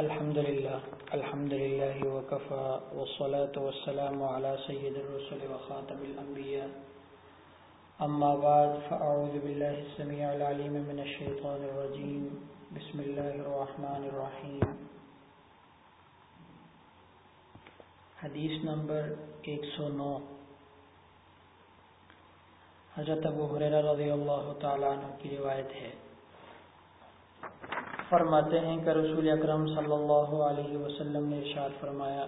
الحمد لله الحمد لله وكفى، والصلاة والسلام على سيد الرسل وخاتم الأنبياء. أما بعد، فأعوذ بالله السميع العليم من الشيطان الرجيم. بسم الله الرحمن الرحيم. حدیث نمبر 109 حضرت ابو حریرہ رضی اللہ تعالیٰ عنہ کی روایت ہے۔ فرماتے ہیں کہ رسول اکرم صلی اللہ علیہ وسلم نے ارشاد فرمایا،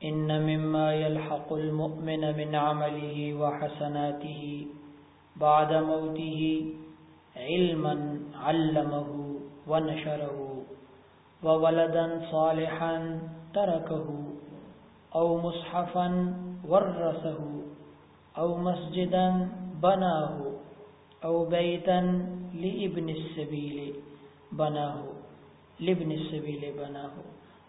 ان مما يلحق المؤمن من عمله وحسناته بعد موته علما علمه ونشره وولدا صالحا تركه او مصحفا ورثه او مسجدا بناه او بيتا لابن السبيل بنا ہو لبن السبیل بنا ہو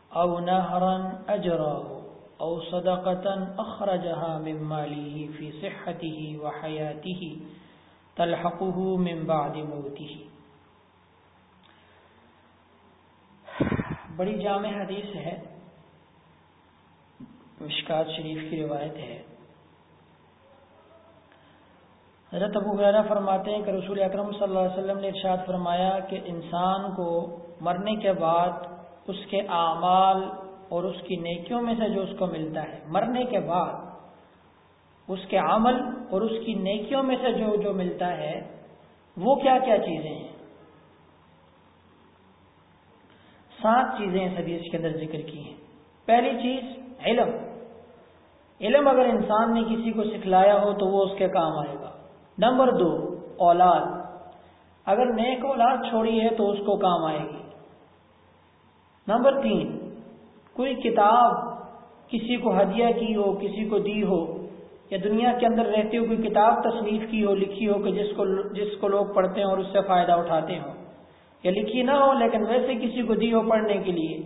او نہرا اجرا ہو او صدقتا اخرجها من ماله في صحته وحياته، تلحقه من بعد موته. بڑی جامع حدیث ہے، مشکات شریف کی روایت ہے۔ حضرت ابو حیرہ فرماتے ہیں کہ رسول اکرم صلی اللہ علیہ وسلم نے ارشاد فرمایا کہ انسان کو مرنے کے بعد اس کے اعمال اور اس کی نیکیوں میں سے جو اس کو ملتا ہے، مرنے کے بعد اس کے عمل اور اس کی نیکیوں میں سے جو جو ملتا ہے، وہ کیا کیا چیزیں ہیں؟ سات چیزیں اس حدیث کے اندر ذکر کی ہیں۔ پہلی چیز، علم۔ علم اگر انسان نے کسی کو سکھلایا ہو تو وہ اس کے کام آئے گا۔ نمبر دو، اولاد۔ اگر نیک اولاد چھوڑی ہے تو اس کو کام آئے گی۔ نمبر تین، کوئی کتاب کسی کو ہدیہ کی ہو، کسی کو دی ہو، یا دنیا کے اندر رہتے ہو کوئی کتاب تصنیف کی ہو، لکھی ہو کہ جس کو جس کو لوگ پڑھتے ہیں اور اس سے فائدہ اٹھاتے ہوں۔ یا لکھی نہ ہو، لیکن ویسے کسی کو دی ہو پڑھنے کے لیے،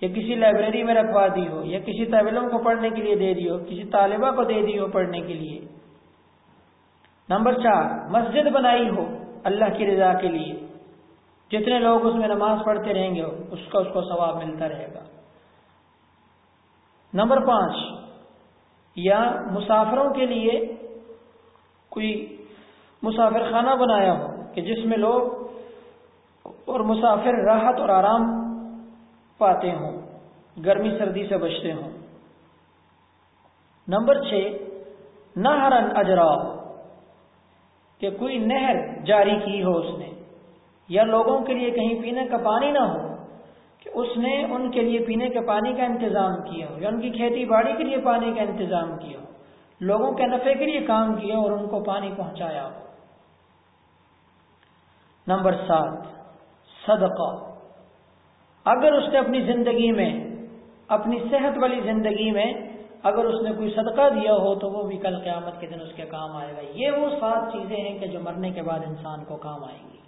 یا کسی لائبریری میں رکھوا دی ہو، یا کسی طالب کو پڑھنے کے لیے دے دی ہو، کسی طالبہ کو دے دی ہو پڑھنے کے لیے۔ نمبر چار، مسجد بنائی ہو اللہ کی رضا کے لیے۔ جتنے لوگ اس میں نماز پڑھتے رہیں گے، اس کا اس کو ثواب ملتا رہے گا۔ نمبر پانچ، یا مسافروں کے لیے کوئی مسافر خانہ بنایا ہو کہ جس میں لوگ اور مسافر راحت اور آرام پاتے ہوں، گرمی سردی سے بچتے ہوں۔ نمبر چھ نہ ہرن اجرا کہ کوئی نہر جاری کی ہو اس نے، یا لوگوں کے لیے کہیں پینے کا پانی نہ ہو، کہ اس نے ان کے لیے پینے کے پانی کا انتظام کیا ہو، یا ان کی کھیتی باڑی کے لیے پانی کا انتظام کیا ہو، لوگوں کے نفے کے لیے کام کیا اور ان کو پانی پہنچایا ہو۔ نمبر سات، صدقہ۔ اگر اس نے اپنی زندگی میں، اپنی صحت والی زندگی میں اگر اس نے کوئی صدقہ دیا ہو تو وہ بھی کل قیامت کے دن اس کے کام آئے گا۔ یہ وہ سات چیزیں ہیں کہ جو مرنے کے بعد انسان کو کام آئیں گی۔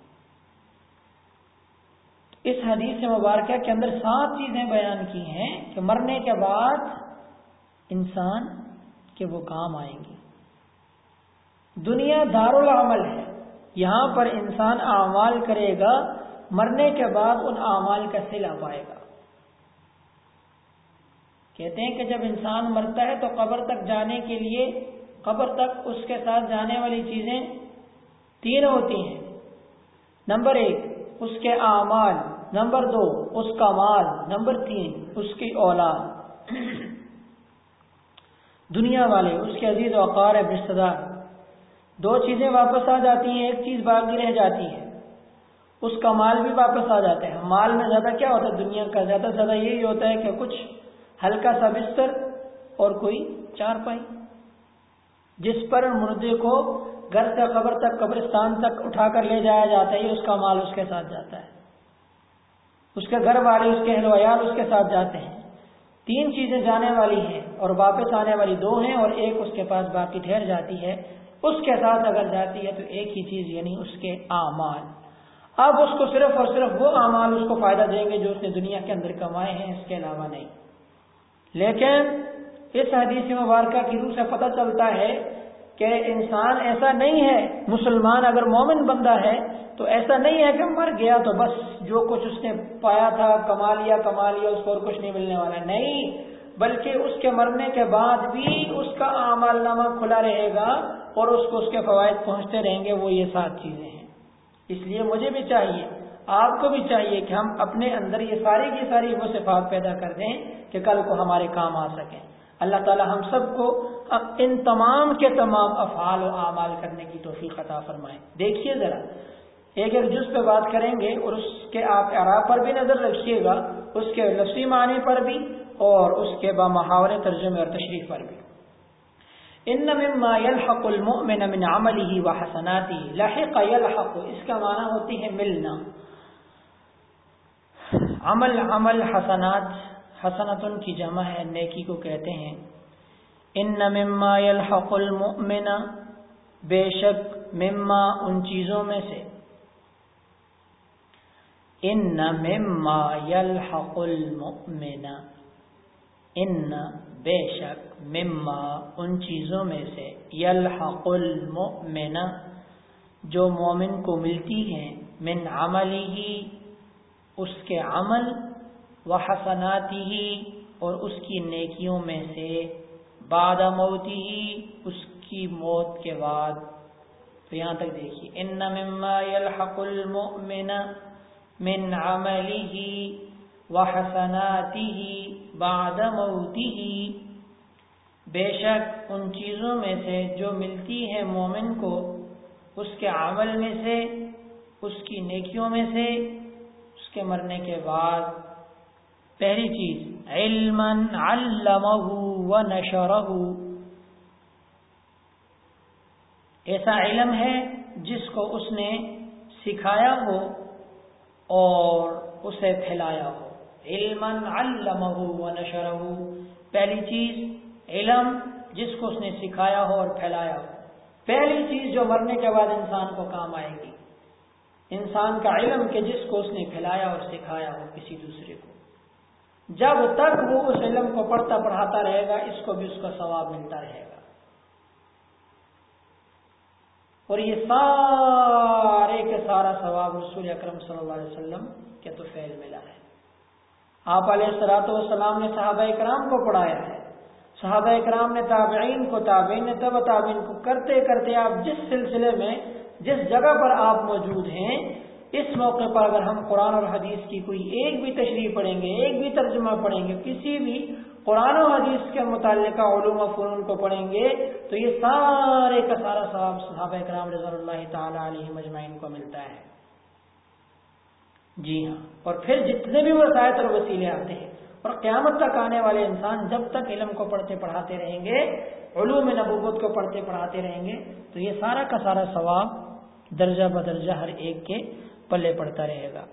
اس حدیث مبارکہ کے اندر سات چیزیں بیان کی ہیں کہ مرنے کے بعد انسان کے وہ کام آئیں گی۔ دنیا دار العمل ہے۔ یہاں پر انسان اعمال کرے گا، مرنے کے بعد ان اعمال کا سلا پائے گا۔ کہتے ہیں کہ جب انسان مرتا ہے تو قبر تک جانے کے لیے قبر تک اس کے ساتھ جانے والی چیزیں تین ہوتی ہیں۔ نمبر ایک، اس کے اعمال۔ نمبر دو، اس کا مال۔ نمبر تین، اس کی اولاد۔ دنیا والے، اس کے عزیز وقار ہے رشتے دار۔ دو چیزیں واپس آ جاتی ہیں، ایک چیز باقی رہ جاتی ہے۔ اس کا مال بھی واپس آ جاتا ہے۔ مال میں زیادہ کیا ہوتا ہے؟ دنیا کا زیادہ سے زیادہ یہی ہوتا ہے کہ کچھ ہلکا سا بستر اور کوئی چار پائی۔ جس پر مردے کو گھر سے قبر تک، قبرستان تک اٹھا کر لے جایا جاتا ہے اس کا مال اس کے ساتھ جاتا ہے۔ اس کے گھر والے، اس کے اہل ویال اس کے ساتھ جاتے ہیں۔ تین چیزیں جانے والی ہیں اور واپس آنے والی دو ہیں اور ایک اس کے پاس باقی ٹھہر جاتی ہے۔ اس کے ساتھ اگر جاتی ہے تو ایک ہی چیز یعنی اس کے اعمال۔ اب اس کو صرف اور صرف وہ اعمال اس کو فائدہ دیں گے جو اس نے دنیا کے اندر کمائے ہیں، اس کے علاوہ نہیں۔ لیکن اس حدیث مبارکہ کی روح سے پتہ چلتا ہے کہ انسان ایسا نہیں ہے، مسلمان اگر مومن بندہ ہے تو ایسا نہیں ہے کہ مر گیا تو بس جو کچھ اس نے پایا تھا، کما لیا کما لیا، اس کو اور کچھ نہیں ملنے والا۔ نہیں، بلکہ اس کے مرنے کے بعد بھی اس کا اعمال نامہ کھلا رہے گا اور اس کو اس کے فوائد پہنچتے رہیں گے، وہ یہ سات چیزیں ہیں۔ اس لیے مجھے بھی چاہیے آپ کو بھی چاہیے کہ ہم اپنے اندر یہ ساری کی ساری وہ صفات پیدا کر دیں کہ کل کو ہمارے کام آ سکیں۔ اللہ تعالی ہم سب کو ان تمام کے تمام افعال و اعمال کرنے کی توفیق عطا فرمائیں دیکھیے ذرا، ایک ایک جز پہ بات کریں گے اور اس کے آپ اعراب پر بھی نظر رکھیے گا، اس کے لفظی معنی پر بھی اور اس کے با محاور ترجمے اور تشریف پر بھی۔ ان مما يلحق المؤمن من عمله وحسناته، لحق يلحق اس کا معنی ہوتی ہے ملنا۔ عمل عمل حسنات حسنت کی جمع ہے، نیکی کو کہتے ہیں۔ ان مما يلحق المؤمن، بے شک مما ان چیزوں میں سے۔ ان مما يلحق المؤمن، ان بے شک مما ان چیزوں میں سے۔ یلحق المؤمن، جو مومن کو ملتی ہیں، من عملی ہی اس کے عمل و حسناتی ہی اور اس کی نیکیوں میں سے بعد موتی ہی اس کی موت کے بعد۔ تو یہاں تک دیکھیے، ان مما یلحق المؤمن من عملی ہی وحسناته بعد موته۔ بے شک ان چیزوں میں سے جو ملتی ہے مومن کو، اس کے عمل میں سے، اس کی نیکیوں میں سے کے مرنے کے بعد پہلی چیز علم علمہ و نشرہ ایسا علم ہے جس کو اس نے سکھایا ہو اور اسے پھیلایا ہو۔ علم علمہ و نشرہ پہلی چیز، علم جس کو اس نے سکھایا ہو اور پھیلایا ہو۔ پہلی چیز جو مرنے کے بعد انسان کو کام آئے گی۔ انسان کا علم کہ جس کو اس نے پھیلایا اور سکھایا ہو کسی دوسرے کو۔ جب تک وہ اس علم کو پڑھتا پڑھاتا رہے گا، اس کو بھی اس کا ثواب ملتا رہے گا۔ اور یہ سارے کے سارا ثواب رسول اکرم صلی اللہ علیہ وسلم کے تو فیل ملا ہے۔ آپ علیہ السلاۃ والسلام نے صحابہ اکرام کو پڑھایا ہے۔ صحابہ اکرام نے تابعین کو، تابعین نے تب، تابعین کو کرتے کرتے آپ جس سلسلے میں جس جگہ پر آپ موجود ہیں، اس موقع پر اگر ہم قرآن اور حدیث کی کوئی ایک بھی تشریح پڑھیں گے، ایک بھی ترجمہ پڑھیں گے، کسی بھی قرآن و حدیث کے متعلقہ علوم و فنون کو پڑھیں گے، تو یہ سارے کا سارا ثواب صحابہ اکرام رضا اللہ تعالی علیہ مجمعین کو ملتا ہے۔ جی ہاں۔ اور پھر جتنے بھی وسائط اور وسیلے آتے ہیں، اور قیامت تک آنے والے انسان جب تک علم کو پڑھتے پڑھاتے رہیں گے، علوم نبوت کو پڑھتے پڑھاتے رہیں گے، تو یہ سارا کا سارا ثواب درجہ بدرجہ ہر ایک کے پلے پڑتا رہے گا۔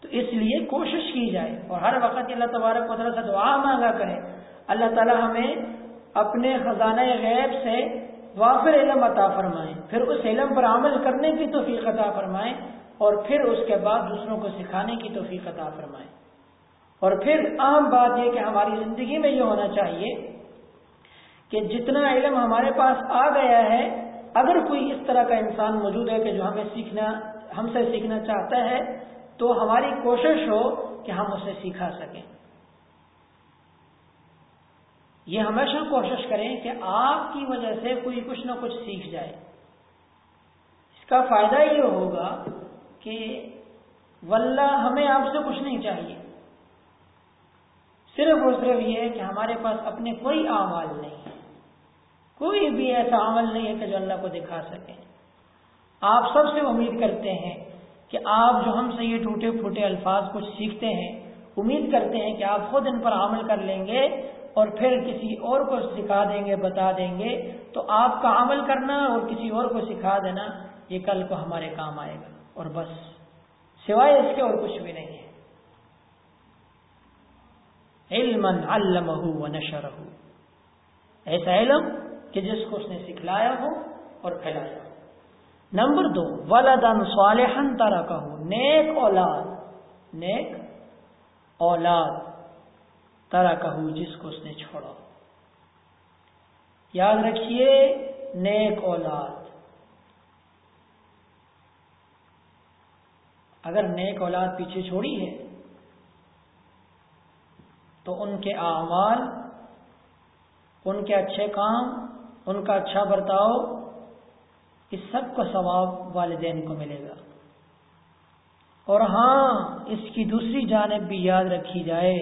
تو اس لیے کوشش کی جائے اور ہر وقت اللہ تبارک و سے دعا مانگا کرے۔ اللہ تعالی ہمیں اپنے خزانہ غیب سے وافر علم عطا فرمائیں پھر اس علم پر عمل کرنے کی توفیق عطا فرمائیں اور پھر اس کے بعد دوسروں کو سکھانے کی توفیق عطا فرمائے۔ اور پھر عام بات یہ کہ ہماری زندگی میں یہ ہونا چاہیے کہ جتنا علم ہمارے پاس آ گیا ہے اگر کوئی اس طرح کا انسان موجود ہے کہ جو ہمیں سیکھنا، ہم سے سیکھنا چاہتا ہے، تو ہماری کوشش ہو کہ ہم اسے سکھا سکیں۔ یہ ہمیشہ کوشش کریں کہ آپ کی وجہ سے کوئی کچھ نہ کچھ سیکھ جائے۔ اس کا فائدہ یہ ہوگا کہ واللہ، ہمیں آپ سے کچھ نہیں چاہیے۔ صرف اور صرف یہ ہے کہ ہمارے پاس اپنے کوئی اعمال نہیں۔ ہے کوئی بھی ایسا عمل نہیں ہے کہ جو اللہ کو دکھا سکے۔ آپ سب سے امید کرتے ہیں کہ آپ جو ہم سے یہ ٹوٹے پھوٹے الفاظ کچھ سیکھتے ہیں، امید کرتے ہیں کہ آپ خود ان پر عمل کر لیں گے اور پھر کسی اور کو سکھا دیں گے، بتا دیں گے۔ تو آپ کا عمل کرنا اور کسی اور کو سکھا دینا، یہ کل کو ہمارے کام آئے گا۔ اور بس، سوائے اس کے اور کچھ بھی نہیں ہے۔ علم علمہ و نشرہ ایسا علم کہ جس کو اس نے سکھلایا ہو اور پھیلایا ہو۔ نمبر دو ولدن صالحن تارا کہ نیک اولاد نیک اولاد تارا کہ جس کو اس نے چھوڑا۔ یاد رکھیے، نیک اولاد۔ اگر نیک اولاد پیچھے چھوڑی ہے، تو ان کے اعمال، ان کے اچھے کام ان کا اچھا برتاؤ اس سب کا ثواب والدین کو ملے گا۔ اور ہاں اس کی دوسری جانب بھی یاد رکھی جائے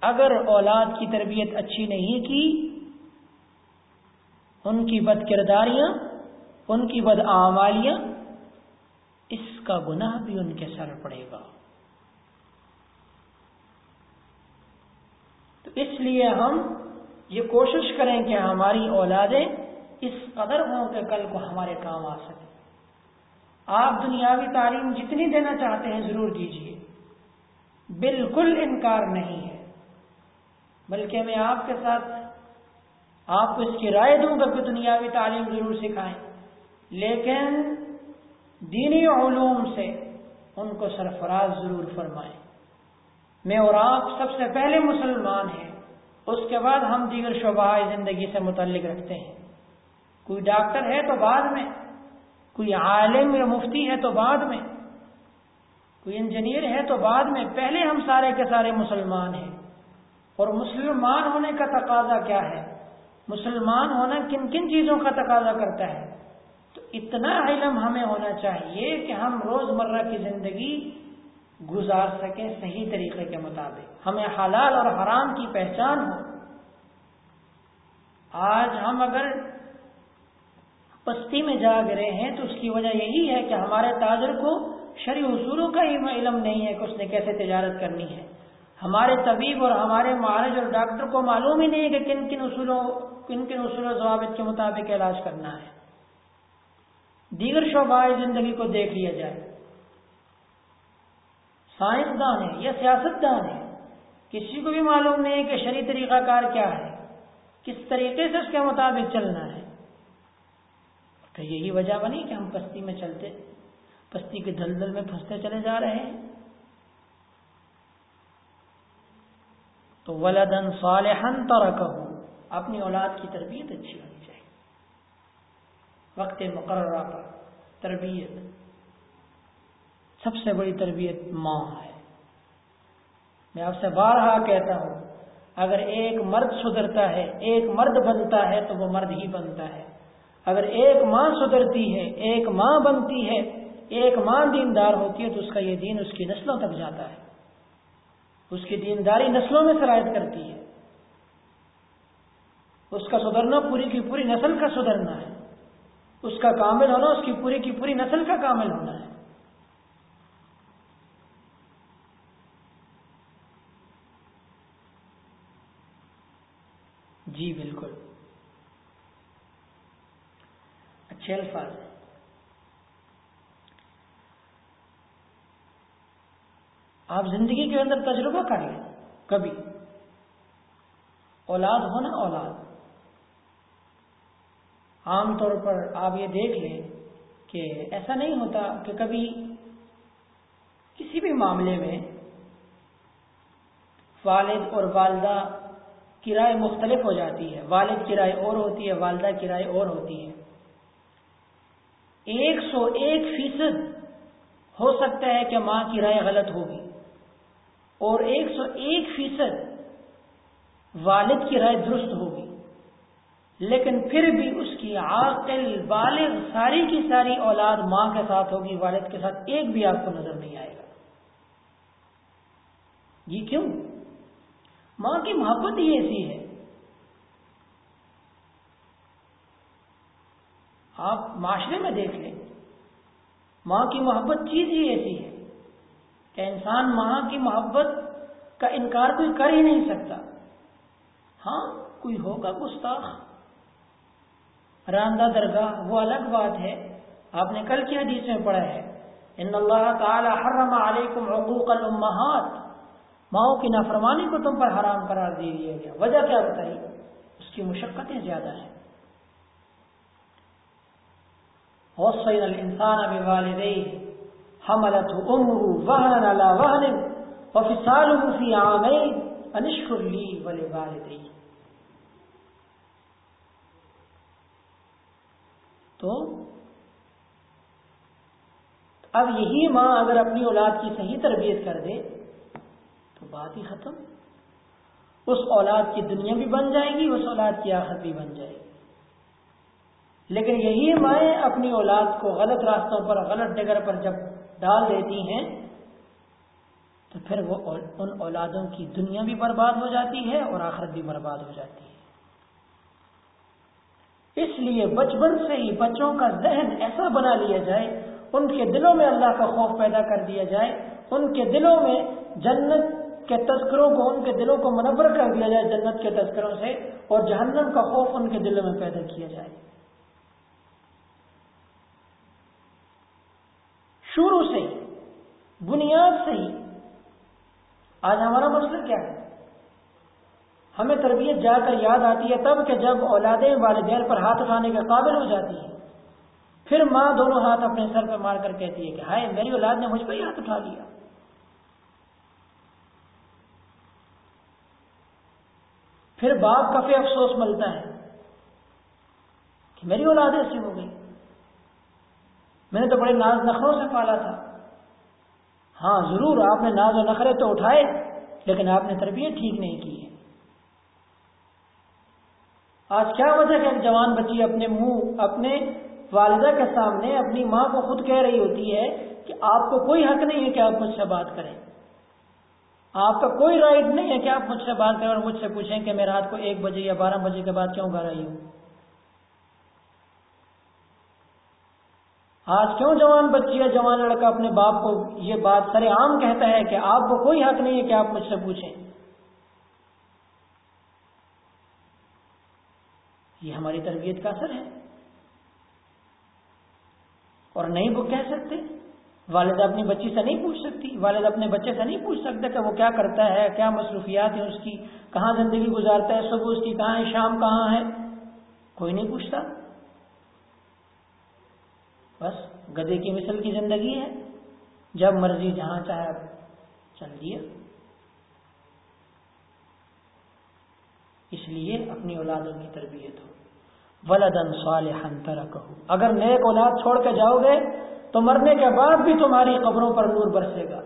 اگر اولاد کی تربیت اچھی نہیں کی، ان کی بد کرداریاں، ان کی بد اعمالیاں، اس کا گناہ بھی ان کے سر پڑے گا۔ تو اس لیے ہم یہ کوشش کریں کہ ہماری اولادیں اس قدر ہوں کہ کل کو ہمارے کام آ سکیں۔ آپ دنیاوی تعلیم جتنی دینا چاہتے ہیں ضرور دیجیے بالکل انکار نہیں ہے۔ بلکہ میں آپ کے ساتھ آپ کو اس کی رائے دوں گا کہ دنیاوی تعلیم ضرور سکھائیں۔ لیکن دینی علوم سے ان کو سرفراز ضرور فرمائیں۔ میں اور آپ سب سے پہلے مسلمان ہیں۔ اس کے بعد ہم دیگر شعبہ زندگی سے متعلق رکھتے ہیں۔ کوئی ڈاکٹر ہے تو بعد میں، کوئی عالم یا مفتی ہے تو بعد میں، کوئی انجینئر ہے تو بعد میں۔ پہلے ہم سارے کے سارے مسلمان ہیں۔ اور مسلمان ہونے کا تقاضا کیا ہے؟ مسلمان ہونا کن کن چیزوں کا تقاضا کرتا ہے؟ تو اتنا علم ہمیں ہونا چاہیے کہ ہم روز مرہ کی زندگی گزار سکیں صحیح طریقے کے مطابق۔ ہمیں حلال اور حرام کی پہچان ہو۔ آج ہم اگر پستی میں جا گرے ہیں تو اس کی وجہ یہی ہے کہ ہمارے تاجر کو شرع اصولوں کا ہی علم نہیں ہے کہ اس نے کیسے تجارت کرنی ہے۔ ہمارے طبیب اور ہمارے معالج اور ڈاکٹر کو معلوم ہی نہیں ہے کہ کن کن اصولوں، کن کن اصول و ضوابط کے مطابق علاج کرنا ہے۔ دیگر شعبہ زندگی کو دیکھ لیا جائے۔ سائنسدان ہے یا سیاستدان ہے کسی کو بھی معلوم نہیں ہے کہ شرعی طریقہ کار کیا ہے، کس طریقے سے اس کے مطابق چلنا ہے۔ تو یہی وجہ بنی کہ ہم پستی میں چلتے، پستی کے دلدل میں پھنستے چلے جا رہے ہیں۔ تو ولدن صالحن ترکہ اپنی اولاد کی تربیت اچھی ہونی چاہیے۔ وقت مقررہ پر تربیت۔ سب سے بڑی تربیت ماں ہے۔ میں آپ سے بارہا کہتا ہوں، اگر ایک مرد سدھرتا ہے، ایک مرد بنتا ہے تو وہ مرد ہی بنتا ہے۔ اگر ایک ماں سدھرتی ہے، ایک ماں بنتی ہے، ایک ماں دیندار ہوتی ہے تو اس کا یہ دین اس کی نسلوں تک جاتا ہے۔ اس کی دینداری نسلوں میں شرائط کرتی ہے۔ اس کا سدھرنا پوری کی پوری نسل کا سدھرنا ہے۔ اس کا کامل ہونا، اس کی پوری کی پوری نسل کا کامل ہونا ہے۔ جی بالکل۔ اچھے الفاظ۔ آپ زندگی کے اندر تجربہ کر لیں کبھی۔ اولاد ہونا اولاد۔ عام طور پر آپ یہ دیکھ لیں کہ ایسا نہیں ہوتا کہ کبھی کسی بھی معاملے میں والد اور والدہ کی رائے مختلف ہو جاتی ہے۔ والد کی رائے اور ہوتی ہے، والدہ کی رائے اور ہوتی ہے ایک سو ایک فیصد ہو سکتا ہے کہ ماں کی رائے غلط ہوگی۔ اور ایک سو ایک فیصد والد کی رائے درست ہوگی۔ لیکن پھر بھی اس کی عاقل، بالغ، ساری کی ساری اولاد ماں کے ساتھ ہوگی، والد کے ساتھ ایک بھی آپ کو نظر نہیں آئے گا۔ یہ کیوں؟ ماں کی محبت ہی ایسی ہے۔ آپ معاشرے میں دیکھ لیں، ماں کی محبت چیز ہی ایسی ہے کہ انسان ماں کی محبت کا انکار کوئی کر ہی نہیں سکتا۔ ہاں کوئی ہوگا گستاخ۔ راندہ درگاہ، وہ الگ بات ہے۔ آپ نے کل کی حدیث میں پڑھا ہے، ان اللہ تعالی حرم علیکم حقوق الامہات ماؤں کی نافرمانی کو تم پر حرام قرار دے دیا گیا۔ وجہ کیا بتائی؟ اس کی مشقتیں زیادہ ہیں۔ حوصین الانسان بوالدیہ حملت امه وهنا على وهن وفصاله في عامين ان اشكر لي ولوالدي تو اب یہی ماں اگر اپنی اولاد کی صحیح تربیت کر دے تو بات ہی ختم۔ اس اولاد کی دنیا بھی بن جائے گی، اس اولاد کی آخر بھی بن جائے گی۔ لیکن یہی مائیں اپنی اولاد کو غلط راستوں پر، غلط جگہ پر جب ڈال دیتی ہیں، تو پھر وہ ان اولادوں کی دنیا بھی برباد ہو جاتی ہے اور آخرت بھی برباد ہو جاتی ہے۔ اس لیے بچپن سے ہی بچوں کا ذہن ایسا بنا لیا جائے، ان کے دلوں میں اللہ کا خوف پیدا کر دیا جائے، ان کے دلوں میں جنت کے تذکروں کو ان کے دلوں کو منور کر دیا جائے جنت کے تذکروں سے اور جہنم کا خوف ان کے دلوں میں پیدا کیا جائے۔ شروع سے بنیاد سے ہی آج ہمارا مسئلہ کیا ہے؟ ہمیں تربیت جا کر یاد آتی ہے تب کہ جب اولادیں والدین پر ہاتھ اٹھانے کے قابل ہو جاتی ہیں۔ پھر ماں دونوں ہاتھ اپنے سر پہ مار کر کہتی ہے کہ ہائے، میری اولاد نے مجھ پہ ہی ہاتھ اٹھا لیا۔ پھر باپ کا پھر افسوس ملتا ہے کہ میری اولاد ایسی ہو گئی۔ میں نے تو بڑے ناز نخروں سے پالا تھا۔ ہاں ضرور، آپ نے ناز و نخرے تو اٹھائے، لیکن آپ نے تربیت ٹھیک نہیں کی ہے۔ آج کیا وجہ کہ ایک جوان بچی اپنے منہ، اپنے والدہ کے سامنے اپنی ماں کو خود کہہ رہی ہوتی ہے کہ آپ کو کوئی حق نہیں ہے کہ آپ مجھ سے بات کریں۔ آپ کا کوئی رائٹ نہیں ہے کہ آپ مجھ سے بات کریں اور مجھ سے پوچھیں کہ میں رات کو ایک بجے یا بارہ بجے کے بعد کیوں گھر آئی ہوں؟ آج کیوں جوان بچی یا جوان لڑکا اپنے باپ کو یہ بات سر عام کہتا ہے کہ آپ کو کوئی حق نہیں ہے کہ آپ مجھ سے پوچھیں۔ یہ ہماری تربیت کا اثر ہے۔ اور نہیں وہ کہہ سکتے؟ والد اپنی بچی سے نہیں پوچھ سکتی، والد اپنے بچے سے نہیں پوچھ سکتے کہ وہ کیا کرتا ہے، کیا مصروفیات ہیں اس کی، کہاں زندگی گزارتا ہے، صبح اس کی کہاں ہے شام کہاں ہے کوئی نہیں پوچھتا۔ بس گدے کی مثل کی زندگی ہے۔ جب مرضی جہاں چاہے چل دیا اس لیے اپنی اولادوں کی تربیت ہو۔ ولدن صالحا ترکہ اگر نیک اولاد چھوڑ کے جاؤ گے تو مرنے کے بعد بھی تمہاری قبروں پر نور برسے گا۔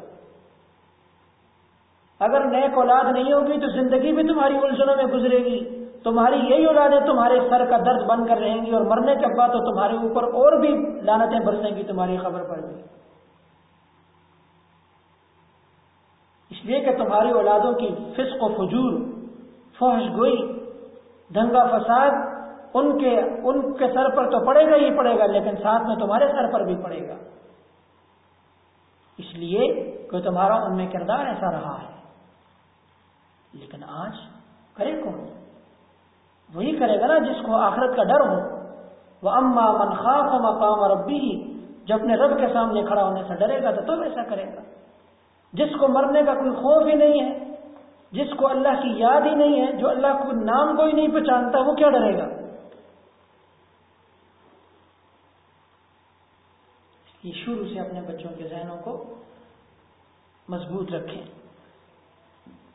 اگر نیک اولاد نہیں ہوگی تو زندگی بھی تمہاری الجھنوں میں گزرے گی۔ تمہاری یہی اولادیں تمہارے سر کا درد بن کر رہیں گی اور مرنے کے بعد تو تمہارے اوپر اور بھی لانتیں برسیں گی تمہاری خبر پر بھی۔ اس لیے کہ تمہاری اولادوں کی فسق و فجور فوش گوئی دنگا فساد ان کے ان کے سر پر تو پڑے گا ہی پڑے گا، لیکن ساتھ میں تمہارے سر پر بھی پڑے گا۔ اس لیے کہ تمہارا ان میں کردار ایسا رہا ہے۔ لیکن آج کرے کون؟ وہی کرے گا نا جس کو آخرت کا ڈر ہو۔ وہ اما من خاف مقام ربی ہی جو اپنے رب کے سامنے کھڑا ہونے سے ڈرے گا تو تب ایسا کرے گا۔ جس کو مرنے کا کوئی خوف ہی نہیں ہے، جس کو اللہ کی یاد ہی نہیں ہے، جو اللہ کو نام کوئی نہیں پہچانتا، وہ کیا ڈرے گا؟ یہ شروع سے اپنے بچوں کے ذہنوں کو مضبوط رکھیں۔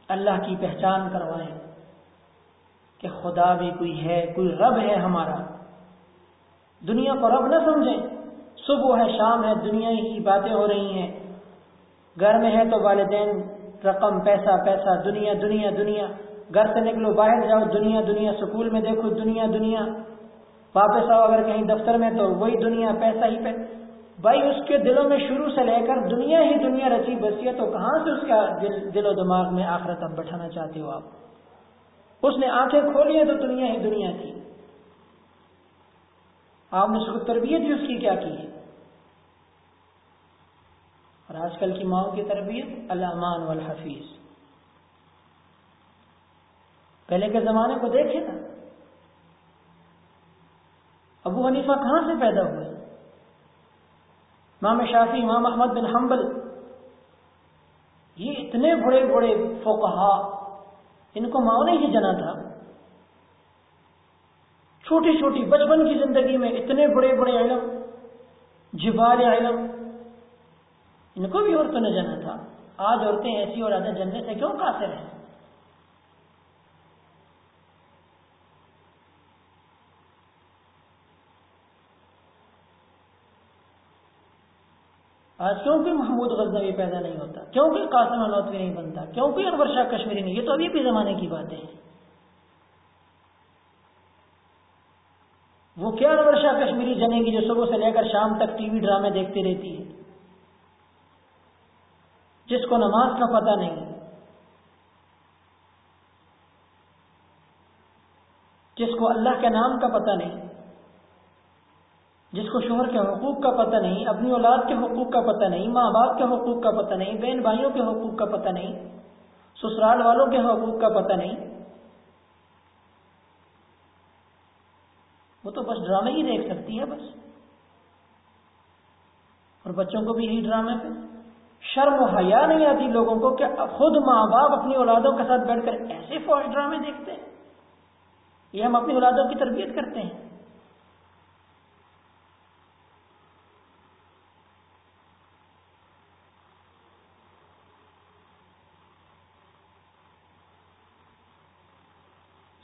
اللہ کی پہچان کروائیں کہ خدا بھی کوئی ہے، کوئی رب ہے ہمارا۔ دنیا کو رب نہ سمجھیں۔ صبح ہے، شام ہے، دنیا ہی کی باتیں ہو رہی ہیں۔ گھر میں ہے تو والدین، رقم، پیسہ پیسہ، دنیا دنیا دنیا۔ گھر سے نکلو، باہر جاؤ، دنیا دنیا۔ سکول میں دیکھو، دنیا دنیا۔ واپس آؤ اگر کہیں دفتر میں تو وہی دنیا، پیسہ ہی پہ بھائی، اس کے دلوں میں شروع سے لے کر دنیا ہی دنیا رچی بسی ہے تو کہاں سے اس کا دل دل و دماغ میں آخرت اب بٹھانا چاہتے ہو آپ؟ اس نے آنکھیں کھولی ہیں تو دنیا ہی دنیا تھی۔ آپ نے اس کو تربیت بھی اس کی کیا کی ہے؟ اور آج کل کی ماؤں کی تربیت، الامان والحفیظ۔ پہلے کے زمانے کو دیکھے نا۔ ابو حنیفہ کہاں سے پیدا ہوئے؟ امام شافی امام احمد بن حنبل، یہ اتنے بڑے بڑے فوکہ ان کو ماں نے ہی جنا تھا۔ چھوٹی چھوٹی بچپن کی زندگی میں اتنے بڑے بڑے علم، جبال علم، ان کو بھی عورتوں نے جنا تھا۔ آج عورتیں ایسی اور آدھے جننے سے کیوں قاصر ہیں؟ آج کیوں کہ محمود غزنوی پیدا نہیں ہوتا کیوں کہ قاسم انوتوی نہیں بنتا کیوں کہ انور شاہ کشمیری نہیں، یہ تو ابھی بھی زمانے کی باتیں ہیں۔ وہ کیا انور شاہ کشمیری جنے گی جو صبح سے لے کر شام تک ٹی وی ڈرامے دیکھتی رہتی ہے؟ جس کو نماز کا پتہ نہیں۔ جس کو اللہ کے نام کا پتہ نہیں۔ جس کو شوہر کے حقوق کا پتہ نہیں، اپنی اولاد کے حقوق کا پتہ نہیں، ماں باپ کے حقوق کا پتہ نہیں، بہن بھائیوں کے حقوق کا پتہ نہیں، سسرال والوں کے حقوق کا پتہ نہیں۔ وہ تو بس ڈرامے ہی دیکھ سکتی ہے بس۔ اور بچوں کو بھی یہی ڈرامے پہ۔ شرم و حیا نہیں آتی لوگوں کو کہ خود ماں باپ اپنی اولادوں کے ساتھ بیٹھ کر ایسے فوج ڈرامے دیکھتے ہیں۔ یہ ہم اپنی اولادوں کی تربیت کرتے ہیں۔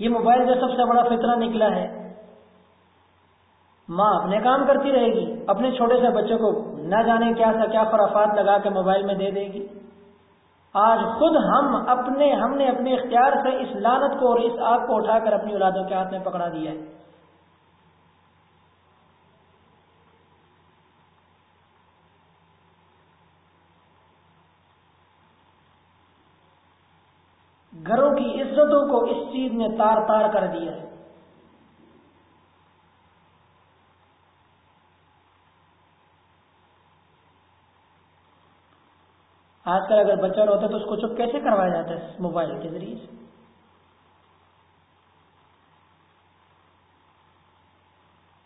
یہ موبائل جو سب سے بڑا فطرہ نکلا ہے۔ ماں اپنے کام کرتی رہے گی، اپنے چھوٹے سے بچے کو نہ جانے کیا سا کیا خرافات لگا کے موبائل میں دے دے گی۔ آج خود ہم اپنے ہم نے اپنے اختیار سے اس لانت کو اور اس آگ کو اٹھا کر اپنی اولادوں کے ہاتھ میں پکڑا دیا ہے۔ گھروں کی عزتوں کو اس چیز نے تار تار کر دیا ہے۔ آج کل اگر بچہ ہوتا ہے تو اس کو چپ کیسے کروایا جاتا ہے موبائل کے ذریعے سے؟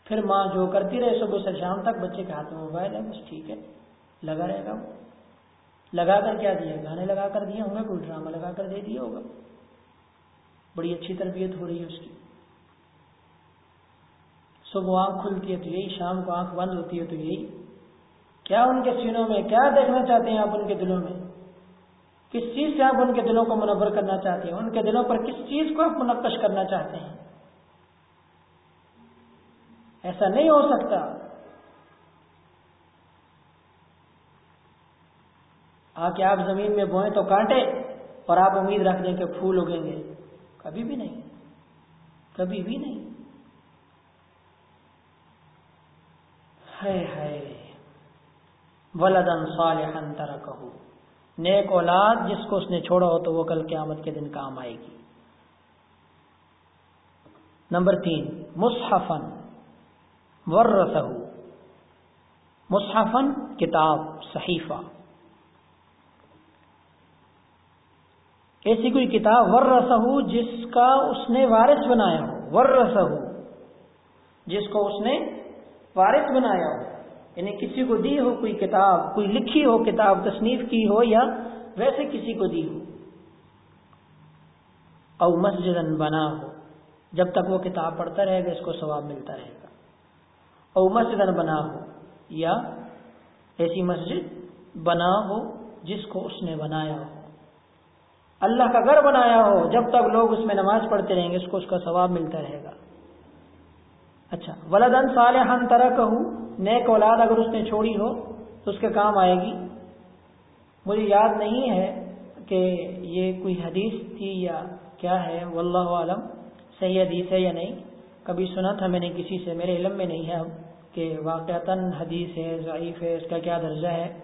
پھر ماں جو کرتی رہے صبح سے شام تک بچے کے ہاتھ میں موبائل ہے، بس ٹھیک ہے، لگا رہے گا وہ۔ لگا کر کیا دیا گانے لگا کر دیے ہوں گے، کوئی ڈرامہ لگا کر دے دیا ہوگا۔ بڑی اچھی تربیت ہو رہی ہے اس کی۔ صبح آنکھ کھلتی ہے تو یہی شام کو آنکھ بند ہوتی ہے تو یہی۔ کیا ان کے سینوں میں کیا دیکھنا چاہتے ہیں آپ ان کے دلوں میں؟ کس چیز سے آپ ان کے دلوں کو منور کرنا چاہتے ہیں؟ ان کے دلوں پر کس چیز کو آپ منقش کرنا چاہتے ہیں؟ ایسا نہیں ہو سکتا۔ آ کے آپ زمین میں بوئیں تو کانٹے اور آپ امید رکھ دیں کہ پھول اگیں گے۔ کبھی بھی نہیں، کبھی بھی نہیں۔ ہے ہے ولدن صالحا نیک اولاد جس کو اس نے چھوڑا ہو تو وہ کل قیامت کے دن کام آئے گی۔ نمبر تین مصحفن ورثہ مصحفن کتاب، صحیفہ۔ ایسی کوئی کتاب ورثہ جس کا اس نے وارث بنایا ہو ورثہ جس کو اس نے وارث بنایا ہو۔ یعنی کسی کو دی ہو کوئی کتاب، کوئی لکھی ہو کتاب، تصنیف کی ہو یا ویسے کسی کو دی ہو۔ او مسجد بنا ہو جب تک وہ کتاب پڑھتا رہے گا، اس کو ثواب ملتا رہے گا۔ او مسجد بنا ہو یا ایسی مسجد بنا ہو جس کو اس نے بنایا ہو۔ اللہ کا گھر بنایا ہو، جب تک لوگ اس میں نماز پڑھتے رہیں گے، اس کو اس کا ثواب ملتا رہے گا۔ اچھا ولدن صالحا ترک نیک اولاد اگر اس نے چھوڑی ہو، تو اس کے کام آئے گی۔ مجھے یاد نہیں ہے کہ یہ کوئی حدیث تھی یا کیا ہے، واللہ عالم صحیح حدیث ہے یا نہیں۔ کبھی سنا تھا میں نے کسی سے، میرے علم میں نہیں ہے اب کہ واقعتاً حدیث ہے، ضعیف ہے، اس کا کیا درجہ ہے۔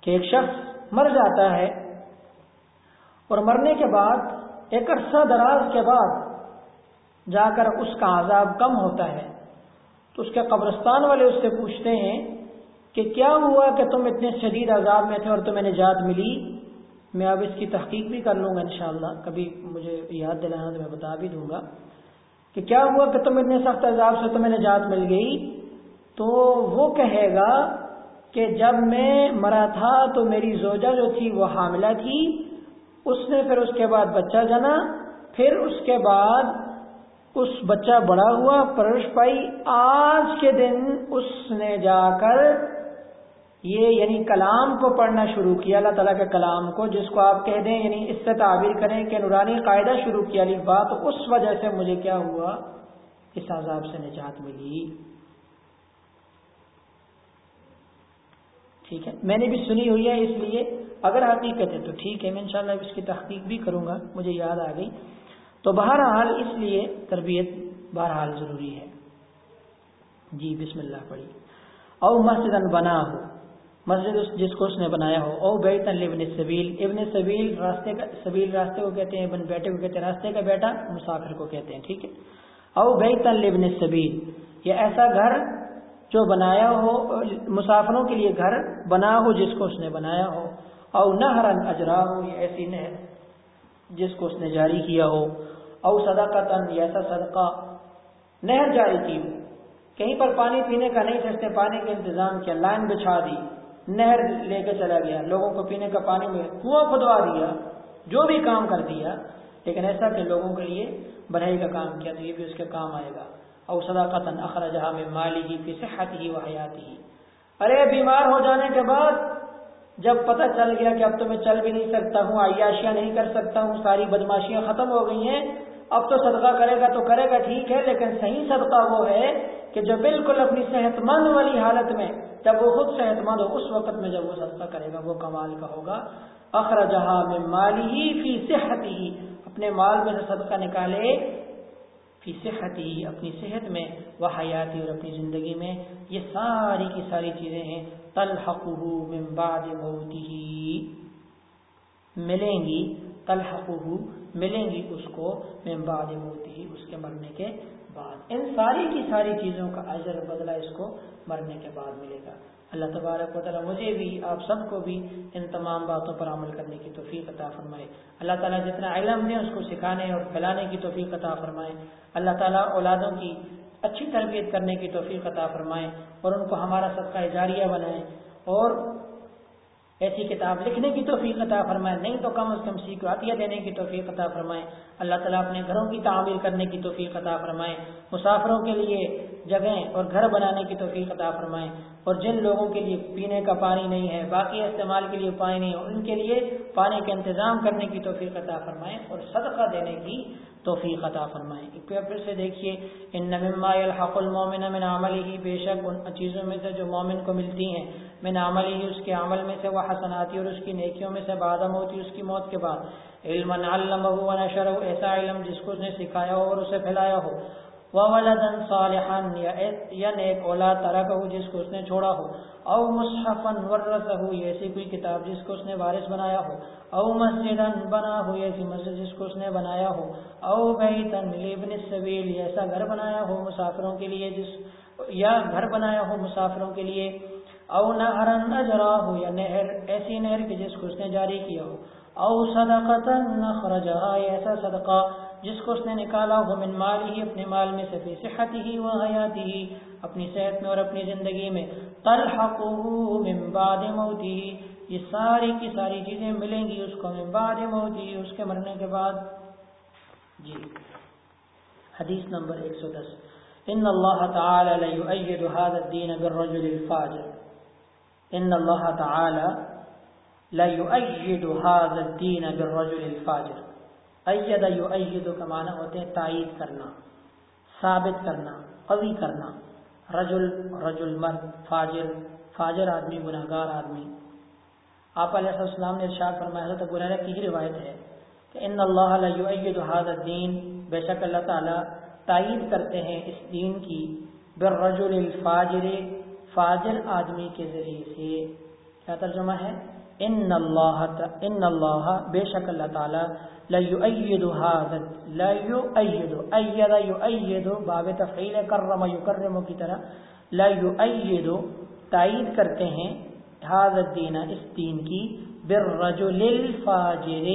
کہ ایک شخص مر جاتا ہے اور مرنے کے بعد ایک عرصہ دراز کے بعد جا کر اس کا عذاب کم ہوتا ہے۔ تو اس کے قبرستان والے اس سے پوچھتے ہیں کہ کیا ہوا کہ تم اتنے شدید عذاب میں تھے اور تمہیں نجات ملی؟ میں اب اس کی تحقیق بھی کر لوں گا انشاءاللہ۔ کبھی مجھے یاد دلانا تو میں بتا بھی دوں گا کہ کیا ہوا کہ تم اتنے سخت عذاب سے تمہیں نجات مل گئی؟ تو وہ کہے گا کہ جب میں مرا تھا تو میری زوجہ جو تھی وہ حاملہ تھی۔ اس نے پھر اس کے بعد بچہ جنا، پھر اس کے بعد اس بچہ بڑا ہوا، پرورش پائی۔ آج کے دن اس نے جا کر یہ یعنی کلام کو پڑھنا شروع کیا، اللہ تعالیٰ کے کلام کو، جس کو آپ کہہ دیں یعنی اس سے تعبیر کریں کہ نورانی قاعدہ شروع کیا۔ علی بات اس وجہ سے مجھے کیا ہوا اس عذاب سے نجات ملی۔ ٹھیک ہے، میں نے بھی سنی ہوئی ہے اس لیے۔ اگر حقیقت ہے تو ٹھیک ہے، میں انشاءاللہ اس کی تحقیق بھی کروں گا، مجھے یاد آ گئی۔ تو بہرحال اس لیے تربیت بہرحال ضروری ہے۔ جی بسم اللہ پڑھی او مسجد بنا ہو مسجد جس کو اس نے بنایا ہو۔ او بیت ابن سبیل۔ ابن سبیل راستے کا سبیل راستے کو کہتے ہیں، ابن بیٹے کو کہتے ہیں، راستے کا بیٹا مسافر کو کہتے ہیں، ٹھیک ہے۔ او بیت ابن سبیل، یہ ایسا گھر جو بنایا ہو، مسافروں کے لیے گھر بنا ہو جس کو اس نے بنایا ہو۔ او نہرن اجرا ہو یہ ایسی نہر جس کو اس نے جاری کیا ہو، او صدقہ تن ایسا صدقہ نہر جاری کی۔ ہو کہیں پر پانی پینے کا نہیں سکتے پانی کا انتظام کیا، لائن بچھا دی، نہر لے کے چلا گیا۔ لوگوں کو پینے کا پانی میں کنواں کھدوا دیا، جو بھی کام کر دیا، لیکن ایسا کہ لوگوں کے لیے بڑھائی کا کام کیا تو یہ بھی اس کے کام آئے گا۔ او صداقت اخرجہ میں مالی ہی فی صحت ہی و حیات ہی۔ ارے بیمار ہو جانے کے بعد جب پتہ چل گیا کہ اب تو میں چل بھی نہیں سکتا ہوں، عیاشیاں نہیں کر سکتا ہوں، ساری بدماشیاں ختم ہو گئی ہیں، اب تو صدقہ کرے گا تو کرے گا، ٹھیک ہے، لیکن صحیح صدقہ وہ ہے کہ جو بالکل اپنی صحت مند والی حالت میں، جب وہ خود صحت مند ہو، اس وقت میں جب وہ صدقہ کرے گا، وہ کمال کا ہوگا۔ اخر جہاں میں مالی ہی فی صحت ہی، اپنے مال میں سے صدقہ نکالے فی صحت ہی، اپنی صحت میں، وہ حیاتی اور اپنی زندگی میں یہ ساری کی ساری چیزیں ہیں۔ تلحق من بعد موتی ملیں گی تلحق ملیں گی اس کو من بعد موتی اس کے مرنے کے بعد۔ ان ساری کی ساری چیزوں کا اجر بدلہ اس کو مرنے کے بعد ملے گا۔ اللہ تبارک و تعالیٰ مجھے بھی، آپ سب کو بھی ان تمام باتوں پر عمل کرنے کی توفیق عطا فرمائے۔ اللہ تعالیٰ جتنا علم دے اس کو سکھانے اور پھیلانے کی توفیق عطا فرمائے۔ اللہ تعالیٰ اولادوں کی اچھی تربیت کرنے کی توفیق عطا فرمائے اور ان کو ہمارا صدقہ جاریہ بنائے اور ایسی کتاب لکھنے کی توفیق عطا فرمائے، نہیں تو کم از کم سی کو عطیہ دینے کی توفیق عطا فرمائے۔ اللہ تعالیٰ اپنے گھروں کی تعمیر کرنے کی توفیق عطا فرمائے۔ مسافروں کے لیے جگہیں اور گھر بنانے کی توفیق عطا فرمائے۔ اور جن لوگوں کے لیے پینے کا پانی نہیں ہے، باقی استعمال کے لیے پانی نہیں ہے ان کے لیے پانی کا انتظام کرنے کی توفیق عطا فرمائے۔ اور صدقہ دینے کی توفیق عطا فرمائے۔ ایک پھر سے دیکھیے، ان نما الحق المومن من عمل ہی بے شک ان چیزوں میں سے جو مومن کو ملتی ہیں، من عمل ہی اس کے عمل میں سے وہ حسناتی اور اس کی نیکیوں میں سے بادم ہوتی اس کی موت کے بعد۔ علم و ایسا علم جس کو اس نے سکھایا ہو اور اسے پھیلایا ہو۔ وولدن صالحا، یا نیک اولاد ترک ہو، جس کو اس نے چھوڑا ہو۔ او مصحفا ورثہ، یہ ایسی کوئی کتاب جس کو اس نے وارث بنایا ہو۔ او مسجدا بنا ہو ایسی مسجد جس کو اس نے بنایا ہو۔ او بیتا لابن السبیل ایسا گھر بنایا ہو مسافروں کے لیے، جس یا گھر بنایا ہو مسافروں کے لیے۔ او نہرن اجرا ہو، یا نہر ایسی نہر کہ جس کو اس نے جاری کیا ہو۔ او صدقتا نخرجہا ایسا صدقہ جس کو اس نے نکالا ہو من مال ہی، اپنے مال میں سے صحت ہی و حیاتی ہی، اپنی صحت میں اور اپنی زندگی میں۔ تلحقه من بعد موتی، یہ ساری کی ساری چیزیں ملیں گی اس کو من بعد موتی، اس کے مرنے کے بعد۔ جی۔ حدیث نمبر 110 ان اللہ تعالی لیؤید هذا الدین بالرجل الفاجر۔ ان اللہ تعالی لیؤید هذا الدین بالرجل الفاجر۔ اید ایدو کا معنی ہوتے ہیں تائید کرنا، ثابت کرنا، قوی کرنا۔ رجل رجل مرد، فاجر فاجر آدمی گناہ گار آدمی۔ آپ علیہ السلام نے ارشاد فرمایا، حضرت ابو کی ہی روایت ہے کہ ان اللہ یؤید هذا الدین۔ بے شک اللہ تعالی تائید کرتے ہیں اس دین کی۔ بالرجل الفاجر، فاجر آدمی کے ذریعے سے۔ کیا ترجمہ ہے؟ ان اللہ ان اللہ، بے شک اللہ تعالی لا يؤيد هذا لا يؤيد ايد يؤيد باب تفعیل کرم یکرم کی طرح لا يؤيد تائید کرتے ہیں هذا الدین اس دین کی، بالرجل الفاجر۔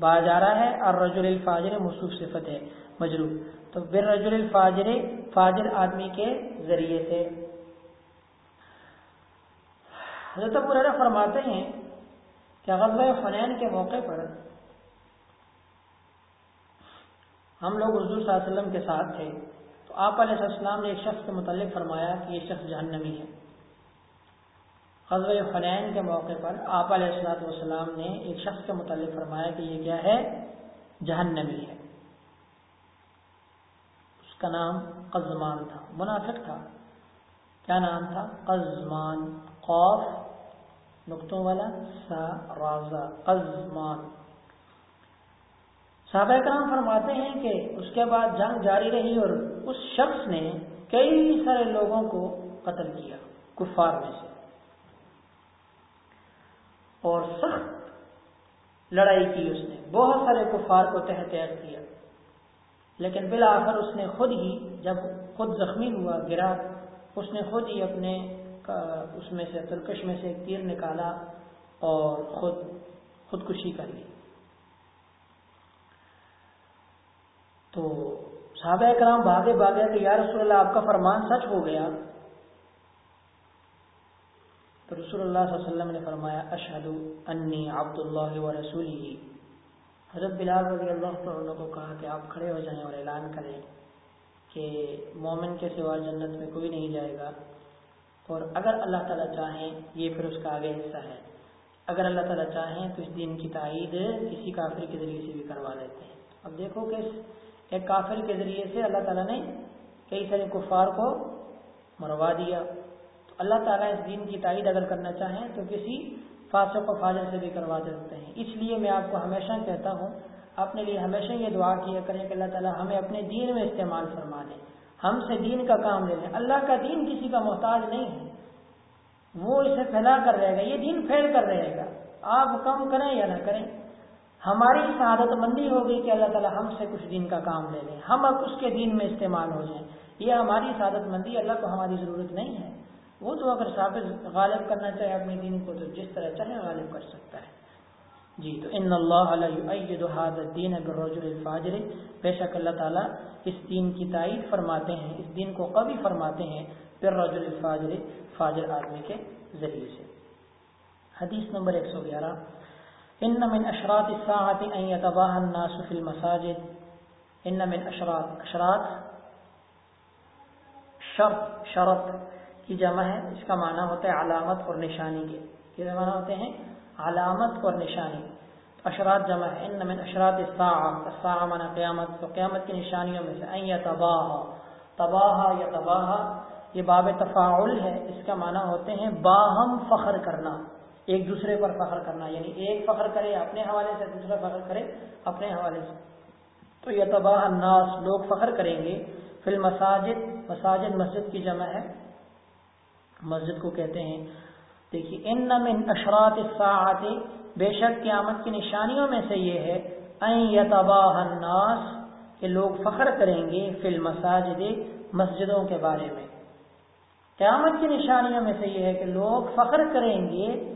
با جا رہا ہے، الرجل الفاجر موصوف صفت ہے، مجرور۔ تو بالرجل الفاجر، فاجر آدمی کے ذریعے سے۔ حضرت ابو فرماتے ہیں کہ غزوہ حنین کے موقع پر ہم لوگ حضور صلی اللہ علیہ وسلم کے ساتھ تھے۔ تو آپ علیہ السلام نے ایک شخص کے متعلق فرمایا کہ یہ شخص جہنمی ہے۔ حضرت فنین کے موقع پر آپ علیہ السلاۃ والسلام نے ایک شخص کے متعلق فرمایا کہ یہ کیا ہے؟ جہنمی ہے۔ اس کا نام قزمان تھا۔ منافق تھا۔ کیا نام تھا؟ قزمان۔ قوف نقطوں والا، سا رازا ازمان صحابہ کرام فرماتے ہیں کہ اس کے بعد جنگ جاری رہی اور اس شخص نے کئی سارے لوگوں کو قتل کیا، کفار میں سے۔ اور سخت لڑائی کی اس نے، بہت سارے کفار کو تحت کیا۔ لیکن بلا آخر اس نے خود ہی، جب خود زخمی ہوا، گرا، اس نے خود ہی اپنے اس میں سے، ترکش میں سے ایک تیر نکالا اور خود، خودکشی کر لی۔ تو صحابہ کرام بھاگے بھاگے کہ یا رسول اللہ، آپ کا فرمان سچ ہو گیا۔ تو رسول اللہ صلی اللہ علیہ وسلم نے فرمایا اشہد انی عبد اللہ و رسولی. حضرت بلال رضی اللہ عنہ کو کہا کہ آپ کھڑے ہو جائیں اور اعلان کریں کہ مومن کے سوا جنت میں کوئی نہیں جائے گا۔ اور اگر اللہ تعالیٰ چاہیں، یہ پھر اس کا آگے حصہ ہے۔ اگر اللہ تعالیٰ چاہیں تو اس دین کی تائید کسی کافر کے ذریعے سے بھی کروا لیتے ہیں۔ اب دیکھو کہ ایک کافر کے ذریعے سے اللہ تعالیٰ نے کئی سارے کفار کو مروا دیا۔ تو اللہ تعالیٰ اس دین کی تائید اگر کرنا چاہیں تو کسی فاسق و فاجر سے بھی کروا سکتے ہیں۔ اس لیے میں آپ کو ہمیشہ کہتا ہوں اپنے لیے ہمیشہ یہ دعا کیا کریں کہ اللہ تعالیٰ ہمیں اپنے دین میں استعمال فرما دیں ہم سے دین کا کام لے لیں۔ اللہ کا دین کسی کا محتاج نہیں ہے۔ وہ اسے پھیلا کر رہے گا، یہ دین پھیل کر رہے گا۔ آپ کم کریں یا نہ کریں۔ ہماری سعادت مندی ہوگی کہ اللہ تعالیٰ ہم سے کچھ دین کا کام لے لیں، ہم اب اس کے دین میں استعمال ہو جائیں۔ یہ ہماری سعادت مندی، اللہ کو ہماری ضرورت نہیں ہے۔ وہ تو اگر ثابت غالب کرنا چاہے اپنے دین کو، تو جس طرح چاہے غالب کر سکتا ہے۔ جی تو ان اللہ علیہ الفاجر۔ بے شک اللہ تعالیٰ اس دین کی تائید فرماتے ہیں، اس دین کو قوی فرماتے ہیں پھر رجل الفاجر، فاجر آدمی کے ذریعے سے۔ حدیث نمبر ایک سو گیارہ۔ ان من اشراط الساعت ان يتباهى الناس في المساجد. ان من اشراط اشراط شرط شرط کی جمع ہے، اس کا معنی ہوتا ہے علامت اور نشانی کے۔ کیا معنی ہوتے ہیں؟ علامت اور نشانی۔ اشرات جمع ہے ان من اشرات الساعة معنی قیامت۔ تو قیامت کی نشانیوں میں سے ان يتباها تباہا یا تباہا یہ باب تفاعل ہے، اس کا معنی ہوتے ہیں باہم فخر کرنا۔ ایک دوسرے پر فخر کرنا یعنی ایک فخر کرے اپنے حوالے سے، دوسرا فخر کرے اپنے حوالے سے۔ تو یہ تباہ الناس، لوگ فخر کریں گے۔ فی المساجد، مساجد مسجد کی جمع ہے۔ مسجد کو کہتے ہیں۔ دیکھیے، ان من اشرات الساعت، بے شک قیامت کی نشانیوں میں سے یہ ہے۔ این یتباہ الناس، کہ لوگ فخر کریں گے فی المساجد، مسجدوں کے بارے میں۔ قیامت کی نشانیوں میں سے یہ ہے کہ لوگ فخر کریں گے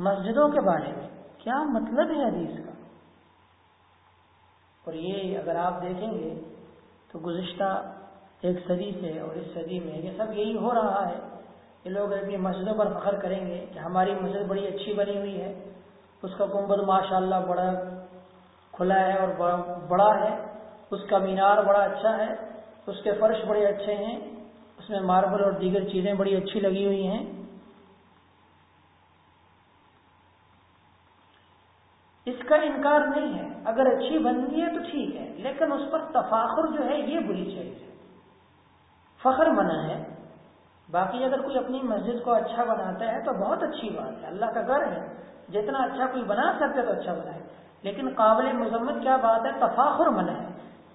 مسجدوں کے بارے میں کیا مطلب ہے حدیث کا؟ اور یہ اگر آپ دیکھیں گے تو گزشتہ ایک صدی سے اور اس صدی میں یہ سب یہی ہو رہا ہے کہ لوگ اپنی مسجدوں پر فخر کریں گے کہ ہماری مسجد بڑی اچھی بنی ہوئی ہے، اس کا گنبد ماشاء اللہ بڑا کھلا ہے اور بڑا بڑا ہے، اس کا مینار بڑا اچھا ہے، اس کے فرش بڑے اچھے ہیں، اس میں ماربل اور دیگر چیزیں بڑی اچھی لگی ہوئی ہیں۔ اس کا انکار نہیں ہے۔ اگر اچھی بن گئی ہے تو ٹھیک ہے، لیکن اس پر تفاخر جو ہے یہ بری چیز ہے۔ فخر منع ہے۔ باقی اگر کوئی اپنی مسجد کو اچھا بناتا ہے تو بہت اچھی بات ہے۔ اللہ کا گھر ہے۔ جتنا اچھا کوئی بنا سکتے تو اچھا بنائے۔ لیکن قابل مذمت کیا بات ہے؟ تفاخر منع ہے۔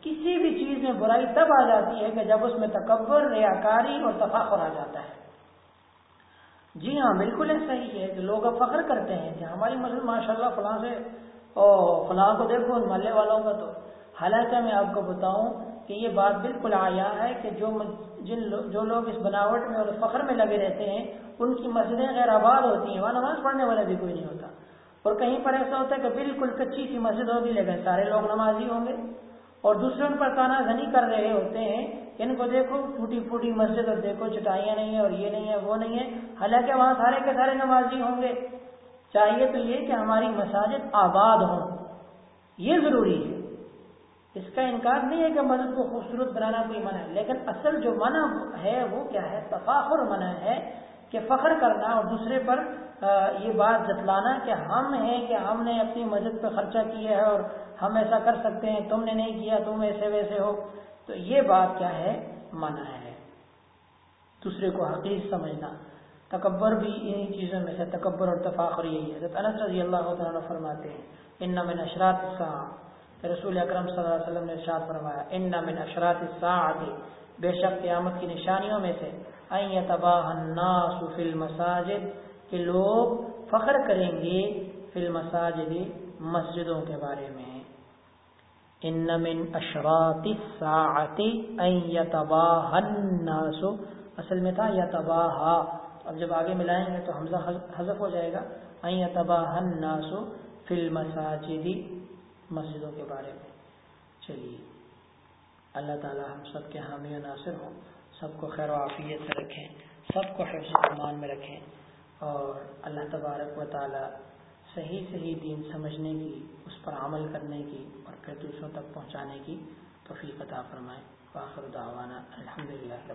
کسی بھی چیز میں برائی تب آ جاتی ہے کہ جب اس میں تکبر، ریاکاری اور تفاخر آ جاتا ہے۔ جی ہاں بالکل ایسا ہی ہے کہ لوگ اب فخر کرتے ہیں کہ ہماری مسجد ماشاء اللہ فلاں سے او فلاں کو دیکھو، محلے والوں کا تو۔ حالانکہ میں آپ کو بتاؤں کہ یہ بات بالکل آیا ہے کہ جو جن جو لوگ اس بناوٹ میں اور فخر میں لگے رہتے ہیں، ان کی مسجدیں غیر آباد ہوتی ہیں، وہاں نماز پڑھنے والا بھی کوئی نہیں ہوتا۔ اور کہیں پر ایسا ہوتا ہے کہ بالکل کچی سی مسجد ہوگی لیکن سارے لوگ نمازی ہوں گے۔ اور دوسرے ان پر تانا گھنی کر رہے ہوتے ہیں ان کو دیکھو، ٹوٹی پھوٹی مسجد اور دیکھو، چٹائیاں نہیں ہیں اور یہ نہیں ہے وہ نہیں ہے حالانکہ وہاں سارے کے سارے نمازی ہوں گے۔ چاہیے تو یہ کہ ہماری مساجد آباد ہوں۔ یہ ضروری ہے۔ اس کا انکار نہیں ہے کہ مسجد کو خوبصورت بنانا کوئی منع ہے، لیکن اصل جو منع ہے وہ کیا ہے؟ تفاخر منع ہے کہ فخر کرنا اور دوسرے پر یہ بات جتلانا کہ ہم ہیں کہ ہم نے اپنی مسجد پہ خرچہ کیا ہے اور ہم ایسا کر سکتے ہیں، تم نے نہیں کیا، تم ایسے ویسے ہو۔ تو یہ بات کیا ہے؟ منع ہے۔ دوسرے کو حقیق سمجھنا۔ تکبر بھی انہی چیزوں میں سے تکبر اور تفاخر یہی ہے۔ حضرت انس رضی اللہ تعالیٰ فرماتے ہیں، ان من اشرات الساعة رسول اکرم صلی اللہ علیہ وسلم نے ارشاد فرمایا، ان من اشرات الساعة بے شک قیامت کی نشانیوں میں سے، ان يتباہ الناس فی المساجد کہ لوگ فخر کریں گے فی المساجد مسجدوں کے بارے میں۔ ان من اشرات الساعة ان الناس۔ اصل میں تھا یتباہ۔ اب جب آگے ملائیں گے تو حمزہ حذف ہو جائے گا۔ ان يتباہ الناس فی المساجد مسجدوں کے بارے میں۔ چلیے، اللہ تعالی ہم سب کے حامی و ناصر ہوں۔ سب کو خیر و عافیت سے رکھیں۔ سب کو حفظ و امان میں رکھیں۔ اور اللہ تبارک و تعالی صحیح صحیح دین سمجھنے کی، اس پر عمل کرنے کی اور پھر دوسروں تک پہنچانے کی توفیق عطا فرمائے۔ واخر دعوانا الحمدللہ